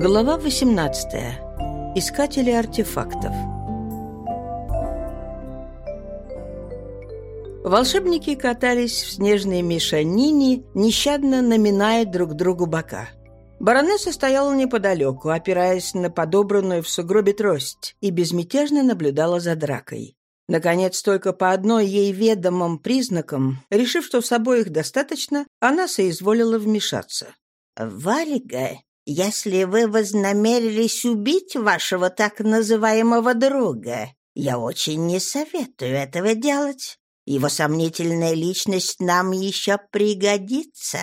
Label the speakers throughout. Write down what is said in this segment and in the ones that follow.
Speaker 1: Глава 18. Искатели артефактов. Волшебники катались в снежной мешанине, нещадно наминая друг другу бока. Баронесса стояла неподалеку, опираясь на подобранную в сугробе трость, и безмятежно наблюдала за дракой. Наконец, только по одной ей ведомым признакам, решив, что с обоих достаточно, она соизволила вмешаться.
Speaker 2: «Вальга, если вы вознамерились убить вашего так называемого друга, я очень не советую этого делать. Его сомнительная личность нам еще пригодится».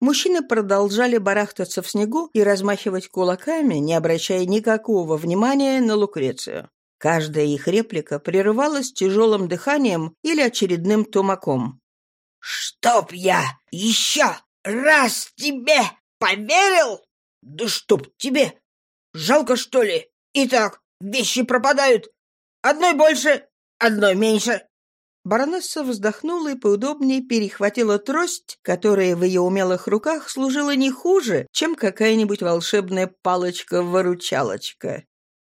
Speaker 1: Мужчины продолжали барахтаться в снегу и размахивать кулаками, не обращая никакого внимания на Лукрецию. Каждая их реплика прерывалась тяжелым дыханием или очередным тумаком.
Speaker 3: «Чтоб я еще раз тебе поверил? Да чтоб тебе! Жалко, что ли? Итак, вещи пропадают. Одной больше, одной меньше.
Speaker 1: Баронесса вздохнула и поудобнее перехватила трость, которая в ее умелых руках служила не хуже, чем какая-нибудь волшебная палочка-выручалочка.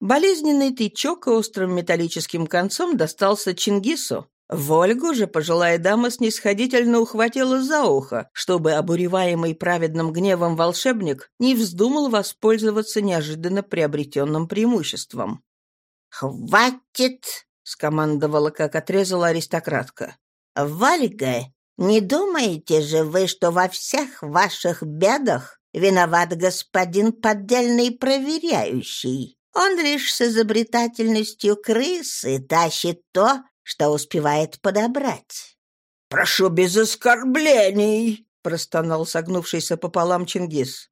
Speaker 1: Болезненный тычок острым металлическим концом достался Чингису. Вольгу же пожилая дама снисходительно ухватила за ухо, чтобы обуреваемый праведным гневом волшебник не вздумал воспользоваться неожиданно приобретенным преимуществом.
Speaker 2: «Хватит!» — скомандовала, как отрезала аристократка. «Вальга, не думаете же вы, что во всех ваших бедах виноват господин поддельный проверяющий?» Он лишь с изобретательностью крысы тащит то, что успевает подобрать.
Speaker 3: «Прошу без оскорблений!»
Speaker 1: — простонал согнувшийся пополам Чингис.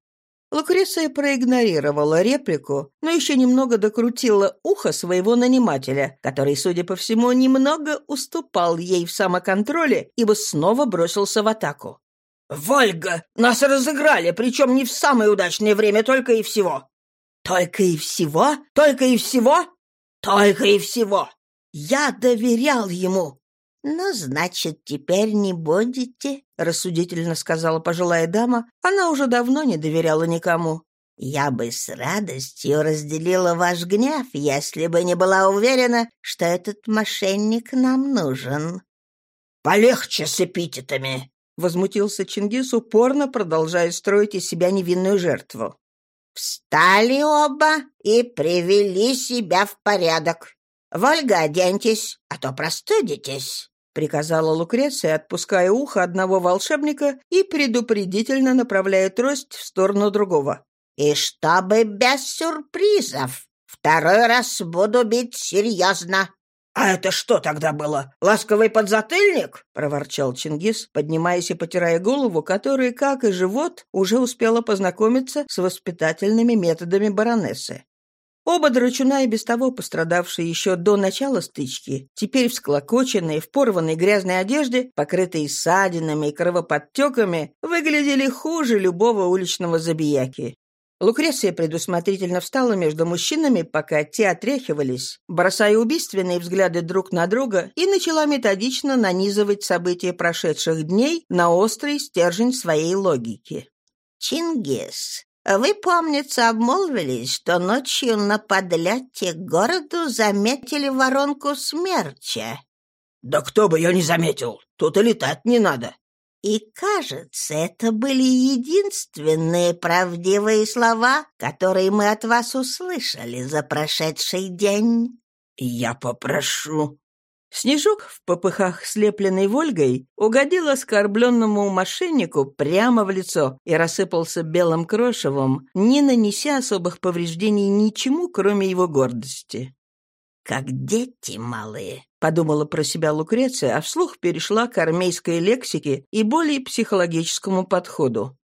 Speaker 1: Лукреция проигнорировала реплику, но еще немного докрутила ухо своего нанимателя, который, судя по всему, немного уступал ей в самоконтроле, ибо снова бросился в атаку.
Speaker 3: «Вольга! Нас разыграли, причем не в самое удачное время, только и всего.
Speaker 1: «Только и всего? Только и всего?»
Speaker 3: «Только и всего!»
Speaker 1: «Я доверял ему!»
Speaker 2: «Ну, значит, теперь не будете?» — рассудительно сказала пожилая дама. Она уже давно не доверяла никому. «Я бы с радостью разделила ваш гнев, если бы не была уверена, что этот мошенник нам нужен».
Speaker 3: «Полегче с эпитетами!»
Speaker 1: — возмутился Чингис, упорно продолжая строить из себя невинную жертву.
Speaker 2: Встали оба и привели себя в порядок. Вольга, оденьтесь, а то простудитесь.
Speaker 1: — приказала Лукреция, отпуская ухо одного волшебника и предупредительно направляя трость в сторону другого.
Speaker 2: «И чтобы без сюрпризов. Второй раз буду бить серьезно.
Speaker 3: «А это что тогда было? Ласковый подзатыльник?»
Speaker 1: — проворчал Чингис, поднимаясь и потирая голову, которая, как и живот, уже успела познакомиться с воспитательными методами баронессы. Оба драчуна, и без того пострадавшие еще до начала стычки, теперь всклокоченные, в порванной грязной одежде, покрытые ссадинами и кровоподтеками, выглядели хуже любого уличного забияки. Лукреция предусмотрительно встала между мужчинами, пока те отряхивались, бросая убийственные взгляды друг на друга, и начала методично нанизывать события прошедших дней на острый стержень своей логики.
Speaker 2: «Чингис, вы, помнится, обмолвились, что ночью на подлете к городу заметили воронку смерча».
Speaker 3: «Да кто бы ее не заметил! Тут и летать не надо!»
Speaker 2: И, кажется, это были единственные правдивые слова, которые мы от вас услышали за прошедший день.
Speaker 3: Я попрошу.
Speaker 1: Снежок в попыхах, слепленный Вольгой, угодил оскорбленному мошеннику прямо в лицо и рассыпался белым крошевом, не нанеся особых повреждений ничему, кроме его гордости.
Speaker 2: «Как дети малые», —
Speaker 1: подумала про себя Лукреция, а вслух перешла к армейской лексике и более психологическому подходу.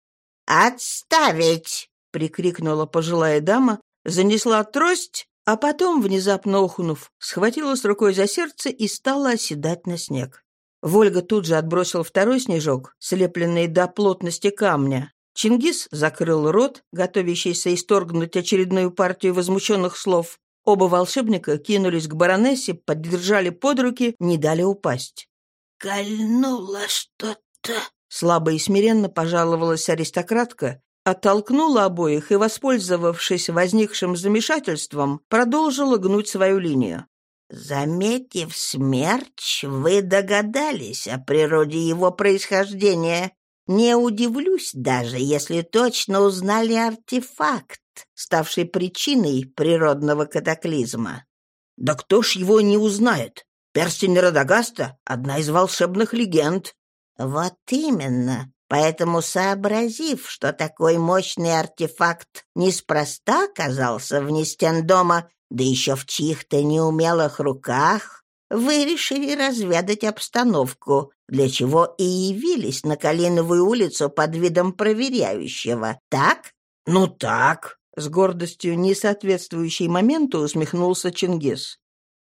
Speaker 2: «Отставить!» — прикрикнула пожилая дама, занесла трость, а потом, внезапно охнув, схватила с рукой за сердце и стала оседать на снег.
Speaker 1: Вольга тут же отбросил второй снежок, слепленный до плотности камня. Чингис закрыл рот, готовящийся исторгнуть очередную партию возмущенных слов, Оба волшебника кинулись к баронессе, поддержали под руки, не дали упасть.
Speaker 3: «Кольнуло что-то», —
Speaker 1: слабо и смиренно пожаловалась аристократка, Оттолкнула обоих и, воспользовавшись возникшим замешательством, продолжила гнуть свою линию.
Speaker 2: «Заметив смерч, вы догадались о природе его происхождения. Не удивлюсь даже, если точно узнали артефакт, ставший причиной природного катаклизма».
Speaker 3: «Да кто ж его не узнает? Перстень Радагаста — одна из волшебных легенд».
Speaker 2: «Вот именно. Поэтому, сообразив, что такой мощный артефакт неспроста оказался вне стен дома, да еще в чьих-то неумелых руках, вы решили разведать обстановку, для чего и явились на Калиновую улицу под видом проверяющего, так?
Speaker 3: Ну так,
Speaker 1: с гордостью, не соответствующей моменту, усмехнулся Чингис.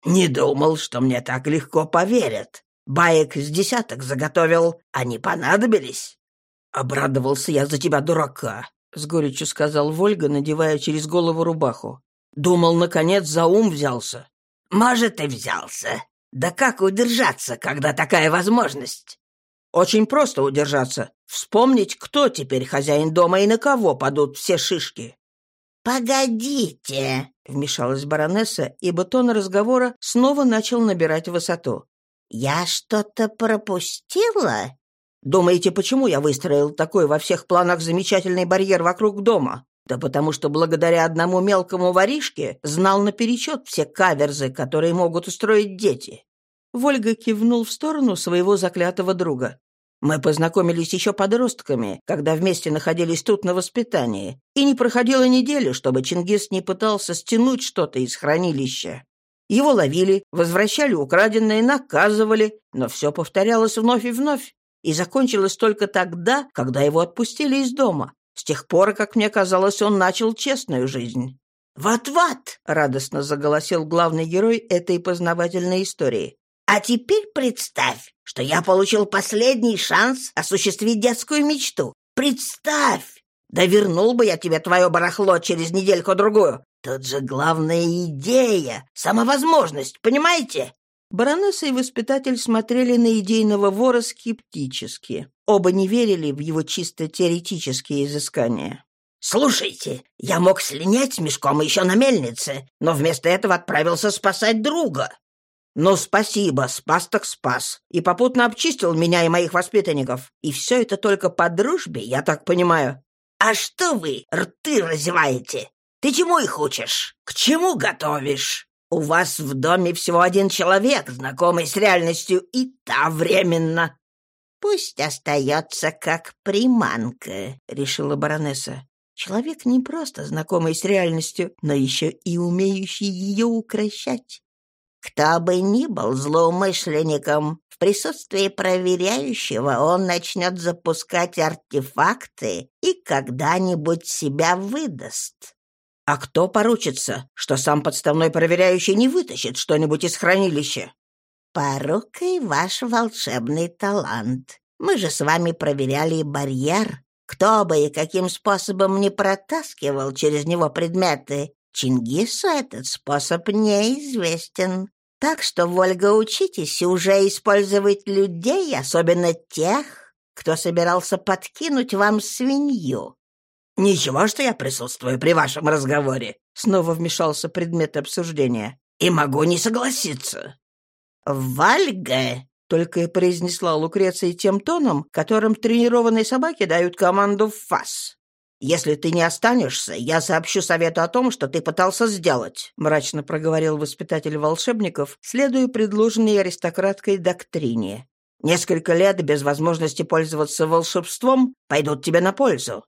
Speaker 3: Не думал, что мне так легко поверят. Баек с десяток заготовил, они понадобились. «Обрадовался я за тебя, дурака», — с горечью сказал Вольга, надевая через голову рубаху. «Думал, наконец, за ум взялся».
Speaker 2: «Может, и взялся. Да как удержаться, когда такая возможность?»
Speaker 3: «Очень просто удержаться. Вспомнить, кто теперь хозяин дома и на кого падут все шишки».
Speaker 2: «Погодите», — вмешалась баронесса, ибо тон разговора снова начал набирать высоту. «Я что-то пропустила?»
Speaker 3: Думаете, почему я выстроил такой во всех планах замечательный барьер вокруг дома? Да потому что благодаря одному мелкому воришке знал наперечет все каверзы, которые могут устроить дети».
Speaker 1: Вольга кивнул в сторону своего заклятого друга.
Speaker 3: «Мы познакомились еще подростками, когда вместе находились тут на воспитании, и не проходило недели, чтобы Чингис не пытался стянуть что-то из хранилища. Его ловили, возвращали украденное, наказывали, но все повторялось вновь и вновь и закончилось только тогда, когда его отпустили из дома. С тех пор, как мне казалось, он начал честную жизнь.
Speaker 2: «Вот-вот!» — радостно заголосил главный герой этой познавательной истории. «А теперь представь, что я получил последний шанс осуществить детскую мечту. Представь! Да вернул бы я тебе твое барахло через недельку-другую. Тут же главная идея, сама возможность, понимаете?
Speaker 1: Баронесса и воспитатель смотрели на идейного вора скептически. Оба не верили в его чисто теоретические изыскания.
Speaker 2: «Слушайте, я мог слинять с мешком еще на мельнице, но вместо этого отправился спасать друга».
Speaker 3: «Ну, спасибо, спас так спас. И попутно обчистил меня и моих воспитанников. И все это только по дружбе, я так понимаю».
Speaker 2: «А что вы рты разеваете? Ты чему их учишь? К чему готовишь?» У вас в доме всего один человек, знакомый с реальностью, и та временно. Пусть остается как приманка, решила баронесса. Человек не просто знакомый с реальностью, но еще и умеющий ее укращать. Кто бы ни был злоумышленником, в присутствии проверяющего он начнет запускать артефакты и когда-нибудь себя выдаст.
Speaker 3: А кто поручится, что сам подставной проверяющий не вытащит что-нибудь из хранилища?
Speaker 2: Порукой ваш волшебный талант. Мы же с вами проверяли барьер. Кто бы и каким способом не протаскивал через него предметы, Чингису этот способ неизвестен. Так что, Вольга, учитесь уже использовать людей, особенно тех, кто собирался подкинуть вам свинью.
Speaker 3: «Ничего, что я присутствую при вашем разговоре», — снова вмешался предмет обсуждения. «И могу не согласиться».
Speaker 2: «Вальга!»
Speaker 1: — только и произнесла Лукреция тем тоном, которым тренированные собаки дают команду в фас.
Speaker 3: «Если ты не останешься, я сообщу совету о том, что ты пытался сделать», — мрачно проговорил воспитатель волшебников, следуя предложенной аристократкой доктрине. «Несколько лет без возможности пользоваться волшебством пойдут тебе на пользу.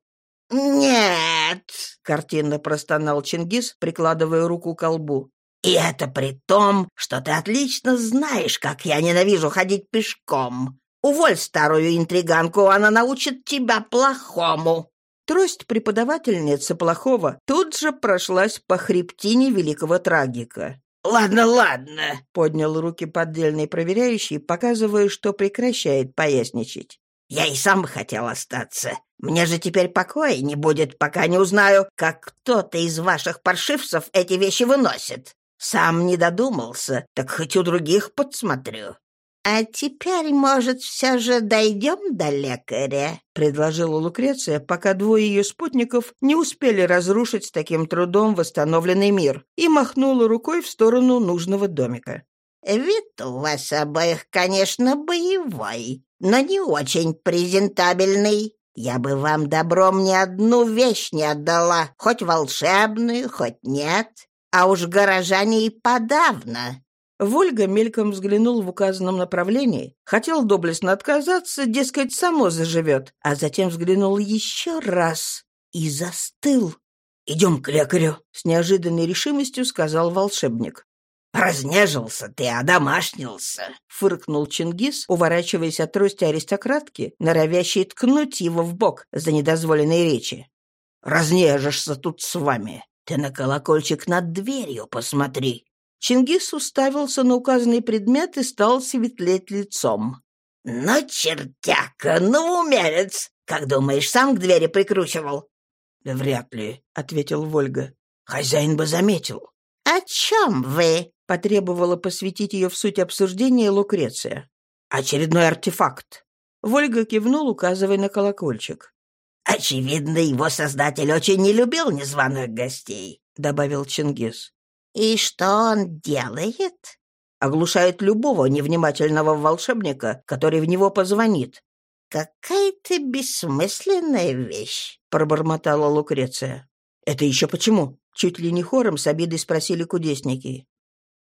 Speaker 2: «Нет!»
Speaker 1: — картинно простонал Чингис, прикладывая руку к колбу.
Speaker 2: «И это при том, что ты отлично знаешь, как я ненавижу ходить пешком. Уволь старую интриганку, она научит тебя плохому».
Speaker 1: Трость преподавательницы плохого тут же прошлась по хребтине великого трагика.
Speaker 2: «Ладно, ладно», —
Speaker 1: поднял руки поддельный проверяющий, показывая, что прекращает поясничать.
Speaker 2: «Я и сам хотел остаться. Мне же теперь покоя не будет, пока не узнаю, как кто-то из ваших паршивцев эти вещи выносит. Сам не додумался, так хоть у других подсмотрю». «А теперь, может, все же дойдем до лекаря?»
Speaker 1: — предложила Лукреция, пока двое ее спутников не успели разрушить с таким трудом восстановленный мир, и махнула рукой в сторону нужного домика.
Speaker 2: «Вид у вас обоих, конечно, боевой, но не очень презентабельный. Я бы вам добром ни одну вещь не отдала, хоть волшебную, хоть нет, а уж горожане и подавно.
Speaker 1: Вольга мельком взглянул в указанном направлении, хотел доблестно отказаться, дескать, само заживет, а затем взглянул еще раз и застыл. «Идем к лекарю», — с неожиданной решимостью сказал волшебник.
Speaker 3: «Разнежился ты, одомашнился!»
Speaker 1: — фыркнул Чингис, уворачиваясь от трости аристократки, норовящей ткнуть его в бок за недозволенные речи.
Speaker 3: «Разнежишься тут с вами. Ты на колокольчик над дверью посмотри.
Speaker 1: Чингис уставился на указанный предмет и стал светлеть лицом.
Speaker 3: «Ну, чертяка, ну, умелец! Как думаешь, сам к двери прикручивал?»
Speaker 1: «Вряд ли», — ответил Вольга.
Speaker 3: «Хозяин бы заметил».
Speaker 2: «О чем вы?»
Speaker 1: — потребовала посвятить ее в суть обсуждения Лукреция.
Speaker 3: «Очередной артефакт».
Speaker 1: Вольга кивнул, указывая на колокольчик.
Speaker 3: «Очевидно, его создатель очень не любил незваных гостей», — добавил Чингис.
Speaker 2: «И что он делает?»
Speaker 1: «Оглушает любого невнимательного волшебника, который в него позвонит».
Speaker 2: «Какая-то бессмысленная вещь», —
Speaker 1: пробормотала Лукреция. «Это еще почему?» — чуть ли не хором с обидой спросили кудесники.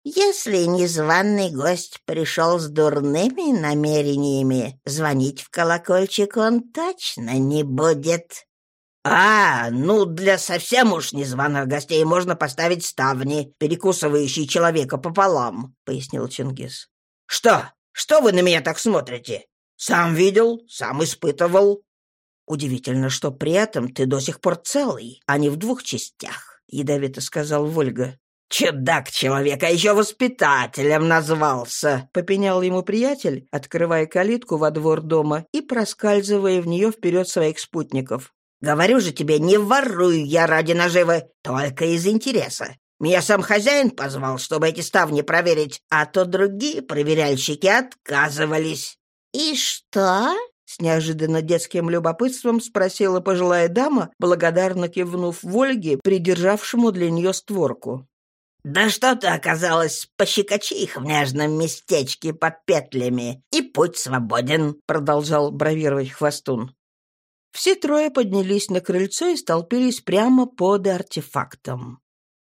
Speaker 2: «Если незваный гость пришел с дурными намерениями, звонить в колокольчик он точно не будет»,
Speaker 3: «А, ну, для совсем уж незваных гостей можно поставить ставни, перекусывающие человека пополам», — пояснил Чингис. «Что? Что вы на меня так смотрите? Сам видел, сам испытывал».
Speaker 1: «Удивительно, что при этом ты до сих пор целый, а не в двух частях», — ядовито сказал Вольга.
Speaker 3: «Чудак человека еще воспитателем назвался», —
Speaker 1: попенял ему приятель, открывая калитку во двор дома и проскальзывая в нее вперед своих спутников.
Speaker 3: Говорю же тебе, не ворую я ради наживы, только из интереса. Меня сам хозяин позвал, чтобы эти ставни проверить, а то другие проверяльщики отказывались».
Speaker 2: «И что?»
Speaker 1: — с неожиданно детским любопытством спросила пожилая дама, благодарно кивнув Вольге, придержавшему для нее створку.
Speaker 3: «Да что-то оказалось пощекочи их в нежном местечке под петлями, и путь свободен», — продолжал бравировать хвостун.
Speaker 1: Все трое поднялись на крыльцо и столпились прямо под артефактом.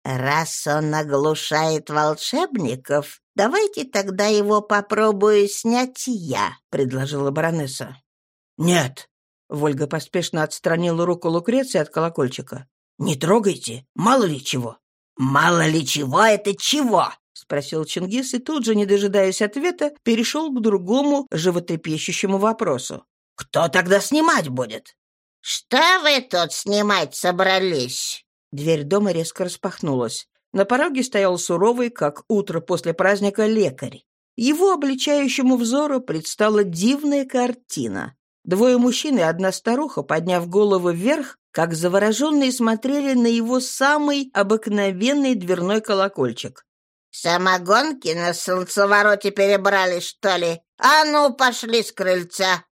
Speaker 2: «Раз он оглушает волшебников, давайте тогда его попробую снять я», — предложила баронесса.
Speaker 1: «Нет», — Вольга поспешно отстранила руку Лукреции от колокольчика. «Не трогайте, мало ли чего».
Speaker 3: «Мало ли чего это чего?»
Speaker 1: — спросил Чингис и тут же, не дожидаясь ответа, перешел к другому животрепещущему вопросу.
Speaker 3: Кто тогда снимать будет?
Speaker 2: Что вы тут снимать собрались?
Speaker 1: Дверь дома резко распахнулась. На пороге стоял суровый, как утро после праздника, лекарь. Его обличающему взору предстала дивная картина. Двое мужчин и одна старуха, подняв головы вверх, как завороженные смотрели на его самый обыкновенный дверной колокольчик.
Speaker 2: «Самогонки на солнцевороте перебрали, что ли? А ну, пошли с крыльца!»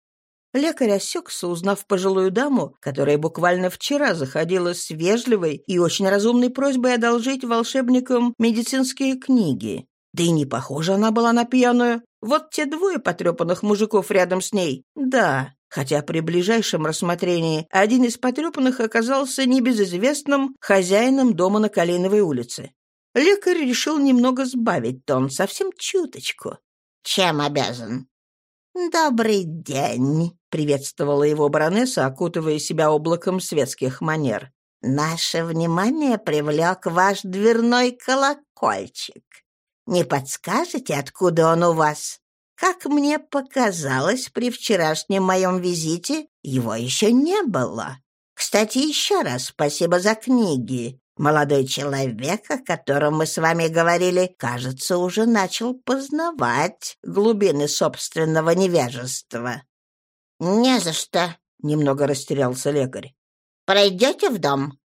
Speaker 1: Лекарь осекся, узнав пожилую даму, которая буквально вчера заходила с вежливой и очень разумной просьбой одолжить волшебникам медицинские книги. Да и не похожа она была на пьяную. Вот те двое потрепанных мужиков рядом с ней. Да, хотя при ближайшем рассмотрении один из потрепанных оказался небезызвестным хозяином дома на Калиновой улице. Лекарь решил немного сбавить тон, совсем чуточку.
Speaker 2: «Чем обязан?» «Добрый день», — приветствовала его баронесса, окутывая себя облаком светских манер. «Наше внимание привлек ваш дверной колокольчик. Не подскажете, откуда он у вас? Как мне показалось, при вчерашнем моем визите его еще не было. Кстати, еще раз спасибо за книги. Молодой человек, о котором мы с вами говорили, кажется, уже начал познавать глубины собственного невежества. «Не за что», — немного растерялся лекарь. «Пройдете в дом?»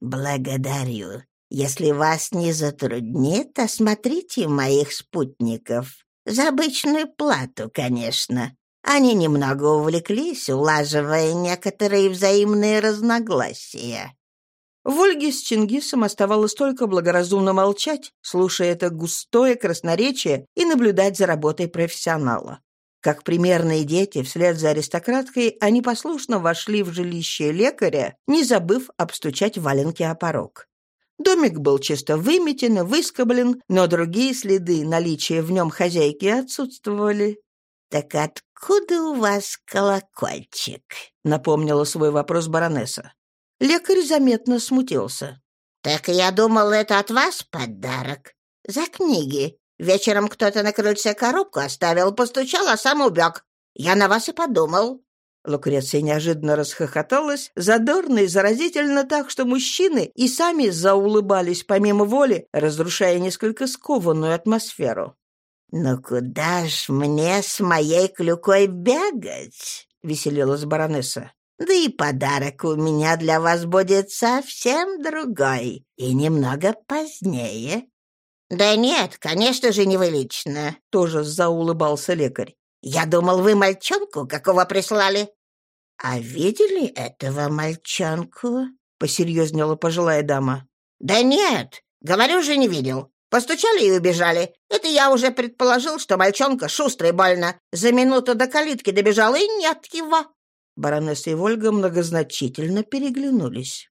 Speaker 2: «Благодарю. Если вас не затруднит, осмотрите моих спутников. За обычную плату, конечно. Они немного увлеклись, улаживая некоторые взаимные разногласия.
Speaker 1: В Ольге с Чингисом оставалось только благоразумно молчать, слушая это густое красноречие и наблюдать за работой профессионала. Как примерные дети, вслед за аристократкой, они послушно вошли в жилище лекаря, не забыв обстучать валенки о порог. Домик был чисто выметен и выскоблен, но другие следы наличия в нем хозяйки отсутствовали.
Speaker 2: «Так откуда у вас колокольчик?»
Speaker 1: — напомнила свой вопрос баронесса. Лекарь заметно смутился.
Speaker 2: «Так я думал, это от вас подарок. За книги. Вечером кто-то на крыльце коробку оставил, постучал, а сам убег. Я на вас и подумал».
Speaker 1: Лукреция неожиданно расхохоталась, задорно и заразительно так, что мужчины и сами заулыбались помимо воли, разрушая несколько скованную атмосферу.
Speaker 2: «Ну куда ж мне с моей клюкой бегать?» — веселилась баронесса. «Да и подарок у меня для вас будет совсем другой и немного позднее». «Да нет, конечно же, не вы лично», — тоже заулыбался лекарь. «Я думал, вы мальчонку какого прислали». «А видели этого мальчонку?» — посерьезнела пожилая дама. «Да нет, говорю же, не видел. Постучали и убежали. Это я уже предположил, что мальчонка шустрый больно. За минуту до калитки добежал, и нет его».
Speaker 1: Баронесса и Вольга многозначительно переглянулись.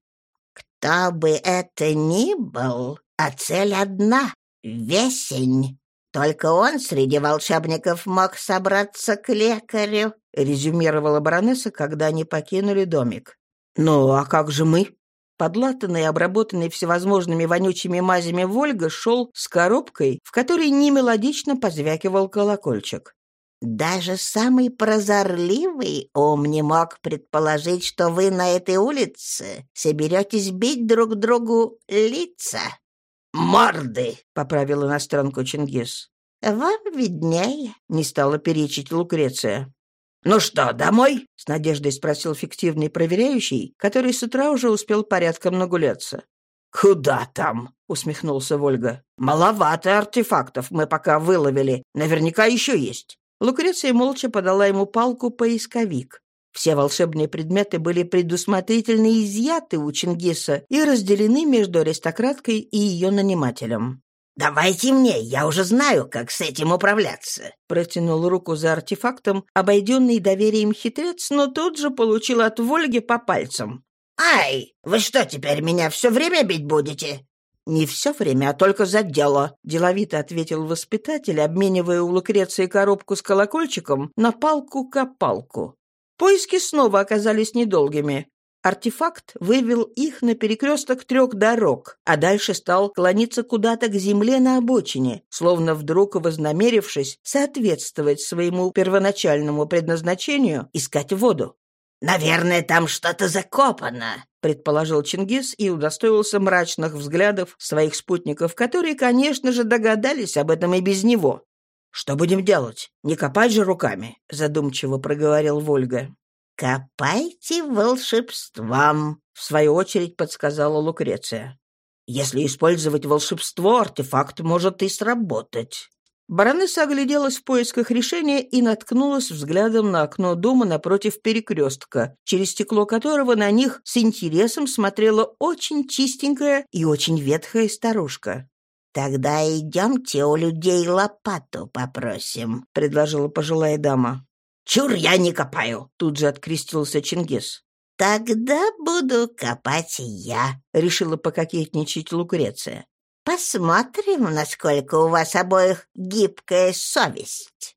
Speaker 2: «Кто бы это ни был, а цель одна — весень. Только он среди волшебников мог собраться к лекарю», —
Speaker 1: резюмировала баронесса, когда они покинули домик. «Ну, а как же мы?» Подлатанный обработанный всевозможными вонючими мазями Вольга шел с коробкой, в которой немелодично позвякивал колокольчик.
Speaker 2: Даже самый прозорливый ум не мог предположить, что вы на этой улице соберетесь бить друг другу лица.
Speaker 1: «Морды!» — поправил иностранку Чингис.
Speaker 2: «Вам виднее», —
Speaker 1: не стала перечить Лукреция. «Ну что, домой?» — с надеждой спросил фиктивный проверяющий, который с утра уже успел порядком нагуляться. «Куда там?» — усмехнулся Вольга. «Маловато артефактов мы пока выловили. Наверняка еще есть». Лукреция молча подала ему палку-поисковик. Все волшебные предметы были предусмотрительно изъяты у Чингиса и разделены между аристократкой и ее нанимателем.
Speaker 2: «Давайте мне, я уже знаю, как с этим управляться», —
Speaker 1: протянул руку за артефактом, обойденный доверием хитрец, но тут же получил от Вольги по пальцам.
Speaker 2: «Ай, вы что, теперь меня все время бить будете?»
Speaker 1: «Не все время, а только за дело», — деловито ответил воспитатель, обменивая у Лукреции коробку с колокольчиком на палку-копалку. Поиски снова оказались недолгими. Артефакт вывел их на перекресток трех дорог, а дальше стал клониться куда-то к земле на обочине, словно вдруг вознамерившись соответствовать своему первоначальному предназначению искать воду.
Speaker 2: «Наверное, там что-то закопано», —
Speaker 1: предположил Чингис и удостоился мрачных взглядов своих спутников, которые, конечно же, догадались об этом и без него. «Что будем делать? Не копать же руками», — задумчиво проговорил Вольга.
Speaker 2: «Копайте волшебством», —
Speaker 1: в свою очередь подсказала Лукреция. «Если использовать волшебство, артефакт может и сработать». Баронесса огляделась в поисках решения и наткнулась взглядом на окно дома напротив перекрестка, через стекло которого на них с интересом смотрела очень чистенькая и очень ветхая старушка.
Speaker 2: «Тогда идемте у людей лопату попросим», — предложила пожилая дама.
Speaker 1: «Чур, я не копаю!» — тут же открестился Чингис.
Speaker 2: «Тогда буду копать я», — решила пококетничать Лукреция. Посмотрим, насколько у вас обоих гибкая совесть».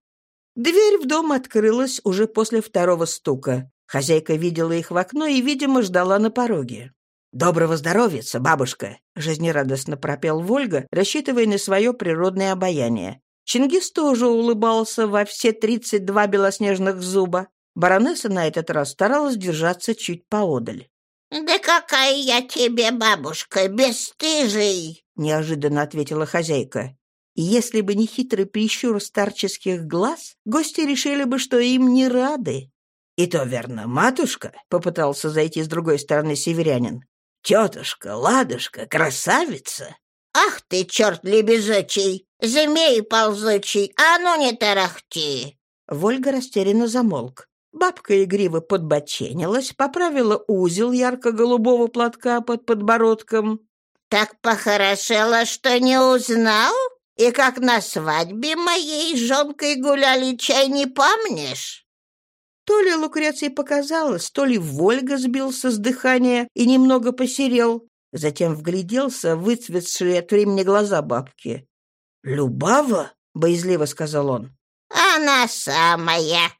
Speaker 1: Дверь в дом открылась уже после второго стука. Хозяйка видела их в окно и, видимо, ждала на пороге. «Доброго здоровья, бабушка!» — жизнерадостно пропел Вольга, рассчитывая на свое природное обаяние. Чингис тоже улыбался во все тридцать два белоснежных зуба. Баронесса на этот раз старалась держаться чуть поодаль.
Speaker 2: «Да какая я тебе бабушка, бесстыжий!»
Speaker 1: — неожиданно ответила хозяйка. И если бы не хитрый прищур старческих глаз, гости решили бы, что им не рады. «И то верно, матушка», — попытался зайти с другой стороны северянин. «Тетушка, ладушка, красавица!»
Speaker 2: «Ах ты, черт лебезачий!» Змей ползучий, а ну не тарахти!»
Speaker 3: Вольга растерянно замолк. Бабка игриво подбоченилась, поправила узел ярко-голубого платка под подбородком.
Speaker 2: «Так похорошело, что не узнал? И как на свадьбе моей жонкой гуляли, чай не помнишь?»
Speaker 3: То ли Лукреции показалось, то ли Вольга сбился с дыхания и немного посерел. Затем вгляделся выцветшие от времени глаза бабки. «Любава?» — боязливо сказал он.
Speaker 2: «Она самая».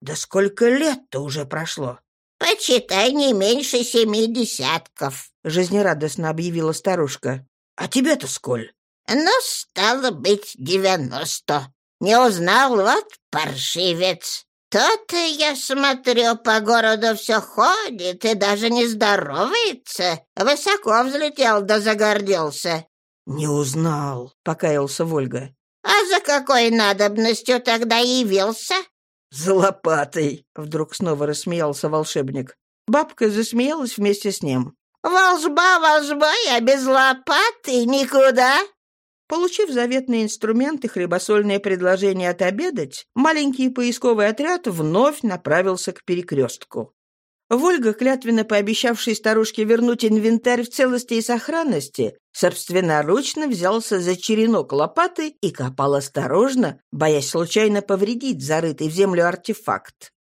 Speaker 3: «Да сколько лет-то уже прошло?»
Speaker 2: «Почитай, не меньше семи десятков», —
Speaker 3: жизнерадостно объявила старушка. «А тебе-то сколь?»
Speaker 2: «Ну, стало быть, девяносто. Не узнал, вот паршивец. То-то, я смотрю, по городу все ходит и даже не здоровается. Высоко взлетел да загордился.
Speaker 3: «Не узнал», — покаялся Вольга.
Speaker 2: «А за какой надобностью тогда явился?»
Speaker 3: «За лопатой», — вдруг снова рассмеялся волшебник. Бабка засмеялась вместе с ним.
Speaker 2: «Волжба, волжба, я без лопаты никуда!»
Speaker 3: Получив заветные инструменты хлебосольное предложение отобедать, маленький поисковый отряд вновь направился к перекрестку. Вольга, клятвенно пообещавший старушке вернуть инвентарь в целости и сохранности, собственноручно взялся за черенок лопаты и копал осторожно, боясь случайно повредить зарытый в землю артефакт.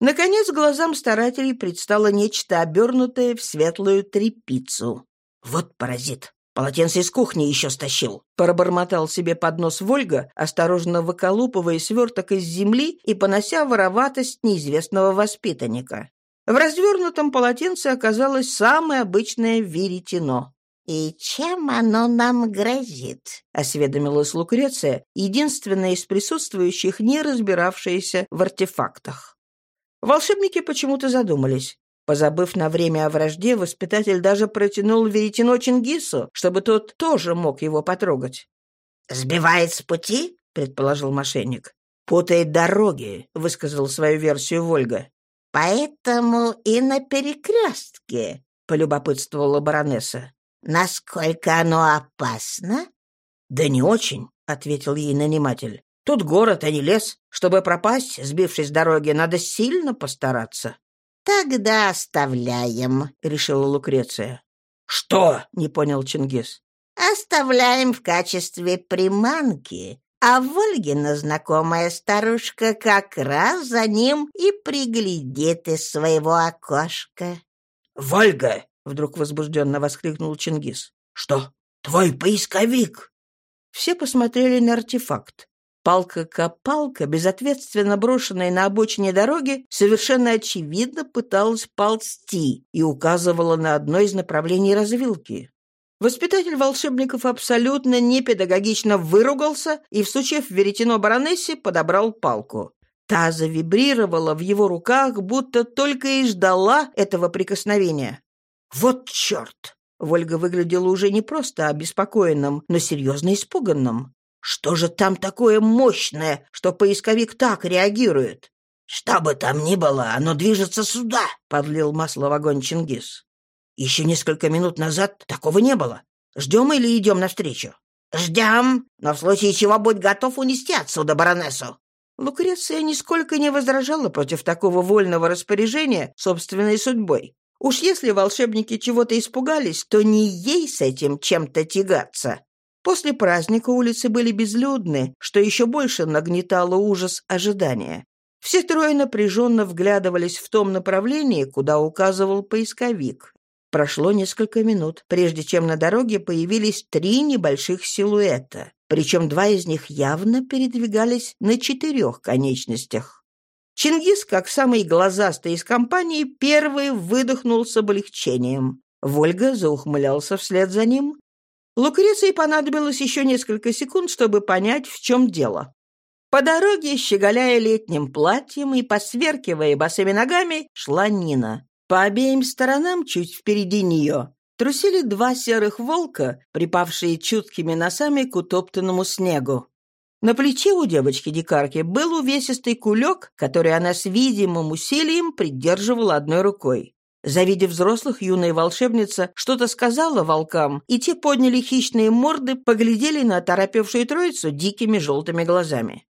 Speaker 3: Наконец, глазам старателей предстало нечто обернутое в светлую тряпицу. «Вот паразит! Полотенце из кухни еще стащил!» Пробормотал себе под нос Вольга, осторожно выколупывая сверток из земли и понося вороватость неизвестного воспитанника. В развернутом полотенце оказалось самое обычное веретено.
Speaker 2: «И чем оно нам грозит?»
Speaker 3: — осведомилась Лукреция, единственная из присутствующих, не разбиравшаяся в артефактах. Волшебники почему-то задумались. Позабыв на время о вражде, воспитатель даже протянул веретено Чингису, чтобы тот тоже мог его потрогать.
Speaker 2: «Сбивает с пути?» — предположил мошенник.
Speaker 3: «Путает дороги», — высказал свою версию Вольга.
Speaker 2: «Поэтому и на перекрестке», — полюбопытствовала баронесса. «Насколько оно опасно?»
Speaker 3: «Да не очень», — ответил ей наниматель. «Тут город, а не лес. Чтобы пропасть, сбившись с дороги, надо сильно постараться».
Speaker 2: «Тогда оставляем», — решила Лукреция.
Speaker 3: «Что?» — не понял Чингис.
Speaker 2: «Оставляем в качестве приманки, а Вольгина знакомая старушка как раз за ним и приглядит из своего окошка.
Speaker 3: «Вольга!» — вдруг возбужденно воскликнул Чингис. «Что? Твой поисковик?» Все посмотрели на артефакт. Палка-копалка, безответственно брошенная на обочине дороги, совершенно очевидно пыталась ползти и указывала на одно из направлений развилки. Воспитатель волшебников абсолютно непедагогично выругался и, всучив веретено баронессе, подобрал палку. Та завибрировала в его руках, будто только и ждала этого прикосновения. «Вот черт!» Вольга выглядела уже не просто обеспокоенным, но серьезно испуганным. «Что же там такое мощное, что поисковик так реагирует?» «Что бы там ни было, оно движется сюда!» — подлил масло в огонь Чингис. Еще несколько минут назад такого не было. Ждем или идем навстречу? Ждем, но в случае чего будь готов унести отсюда баронессу. Лукреция нисколько не возражала против такого вольного распоряжения собственной судьбой. Уж если волшебники чего-то испугались, то не ей с этим чем-то тягаться. После праздника улицы были безлюдны, что еще больше нагнетало ужас ожидания. Все трое напряженно вглядывались в том направлении, куда указывал поисковик. Прошло несколько минут, прежде чем на дороге появились три небольших силуэта, причем два из них явно передвигались на четырех конечностях. Чингис, как самый глазастый из компании, первый выдохнул с облегчением. Вольга заухмылялся вслед за ним. Лукреции понадобилось еще несколько секунд, чтобы понять, в чем дело. По дороге, щеголяя летним платьем и посверкивая босыми ногами, шла Нина. По обеим сторонам, чуть впереди нее, трусили два серых волка, припавшие чуткими носами к утоптанному снегу. На плече у девочки-дикарки был увесистый кулек, который она с видимым усилием придерживала одной рукой.
Speaker 1: Завидев взрослых, юная волшебница что-то сказала волкам, и те подняли хищные морды, поглядели на оторопевшую троицу дикими желтыми глазами.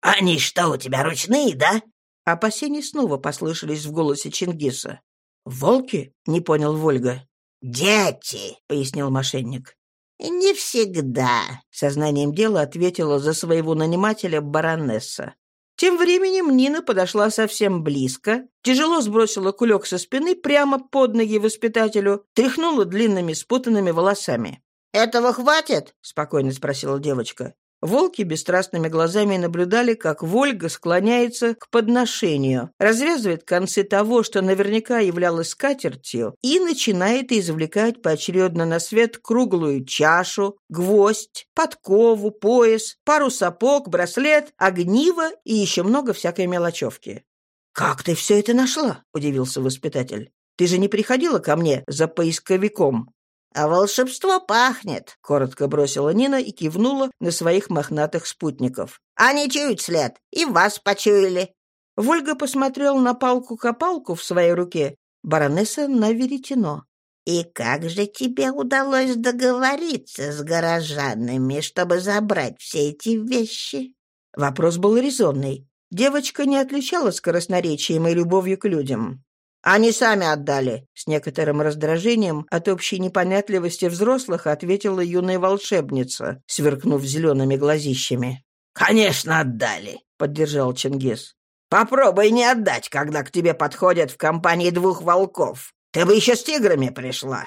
Speaker 2: «Они что, у тебя ручные, да?»
Speaker 1: Опасения снова послышались в голосе Чингиса. «Волки?» — не понял Вольга.
Speaker 2: «Дети», — пояснил мошенник. «Не всегда», — сознанием дела ответила за своего нанимателя баронесса.
Speaker 1: Тем временем Нина подошла совсем близко, тяжело сбросила кулек со спины прямо под ноги воспитателю, тряхнула длинными спутанными волосами.
Speaker 2: «Этого хватит?»
Speaker 1: — спокойно спросила девочка. Волки бесстрастными глазами наблюдали, как Вольга склоняется к подношению, развязывает концы того, что наверняка являлось скатертью, и начинает извлекать поочередно на свет круглую чашу, гвоздь, подкову, пояс, пару сапог, браслет, огниво и еще много всякой мелочевки.
Speaker 2: «Как ты все это нашла?» — удивился воспитатель. «Ты же не приходила ко мне за поисковиком?» «А волшебство пахнет», — коротко бросила Нина и кивнула на своих мохнатых спутников. «Они чуют след, и вас почуяли».
Speaker 1: Вольга посмотрел на палку-копалку в своей руке, баронесса на веретено.
Speaker 2: «И как же тебе удалось договориться с горожанами, чтобы забрать все эти вещи?»
Speaker 1: Вопрос был резонный. Девочка не отличалась скоростноречием и любовью к людям.
Speaker 2: Они сами отдали.
Speaker 1: С некоторым раздражением от общей непонятливости взрослых ответила юная волшебница, сверкнув зелеными глазищами.
Speaker 2: «Конечно отдали», — поддержал Чингис.
Speaker 3: «Попробуй не отдать, когда к тебе подходят в компании двух волков. Ты бы еще с тиграми пришла».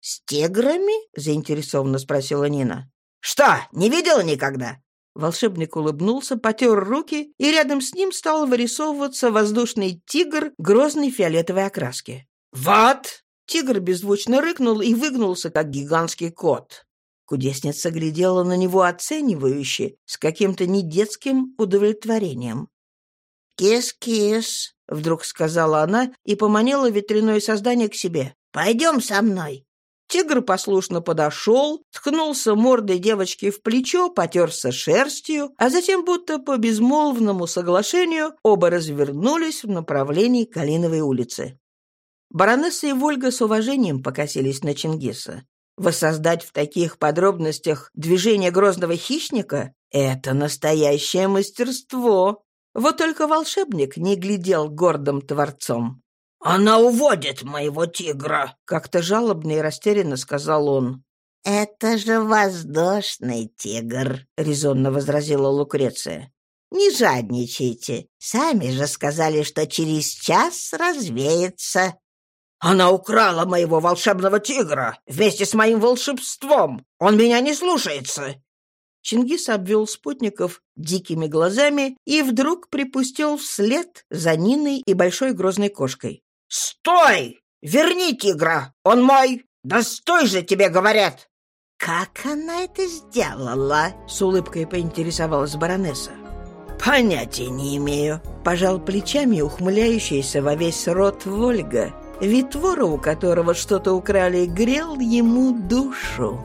Speaker 2: «С тиграми?» — заинтересованно спросила Нина.
Speaker 3: «Что, не видела никогда?
Speaker 1: Волшебник улыбнулся, потер руки, и рядом с ним стал вырисовываться воздушный тигр грозной фиолетовой окраски.
Speaker 3: «Вот!»
Speaker 1: Тигр беззвучно рыкнул и выгнулся, как гигантский кот. Кудесница глядела на него оценивающе, с каким-то недетским удовлетворением.
Speaker 2: «Кис-кис», — вдруг сказала она и поманила ветряное создание к себе. «Пойдем со мной».
Speaker 1: Тигр послушно подошел, ткнулся мордой девочки в плечо, потерся шерстью, а затем, будто по безмолвному соглашению, оба развернулись в направлении Калиновой улицы. Баронесса и Вольга с уважением покосились на Чингиса. Воссоздать в таких подробностях движение грозного хищника — это настоящее мастерство. Вот только волшебник не глядел гордым творцом.
Speaker 3: «Она уводит моего тигра!»
Speaker 1: — как-то жалобно и растерянно сказал он.
Speaker 2: «Это же воздушный тигр», — резонно возразила Лукреция. «Не жадничайте. Сами же сказали, что через час развеется».
Speaker 3: «Она украла моего волшебного тигра вместе с моим волшебством! Он меня не слушается!»
Speaker 1: Чингис обвел спутников дикими глазами и вдруг припустил вслед за Ниной и большой грозной кошкой.
Speaker 3: «Стой! Верни тигра! Он мой! Да стой же, тебе говорят!»
Speaker 2: «Как она это сделала?»
Speaker 1: — с улыбкой поинтересовалась баронесса.
Speaker 3: «Понятия не имею», —
Speaker 1: пожал плечами ухмыляющийся во весь рот Вольга. Вид вора, у которого что-то украли, грел ему душу.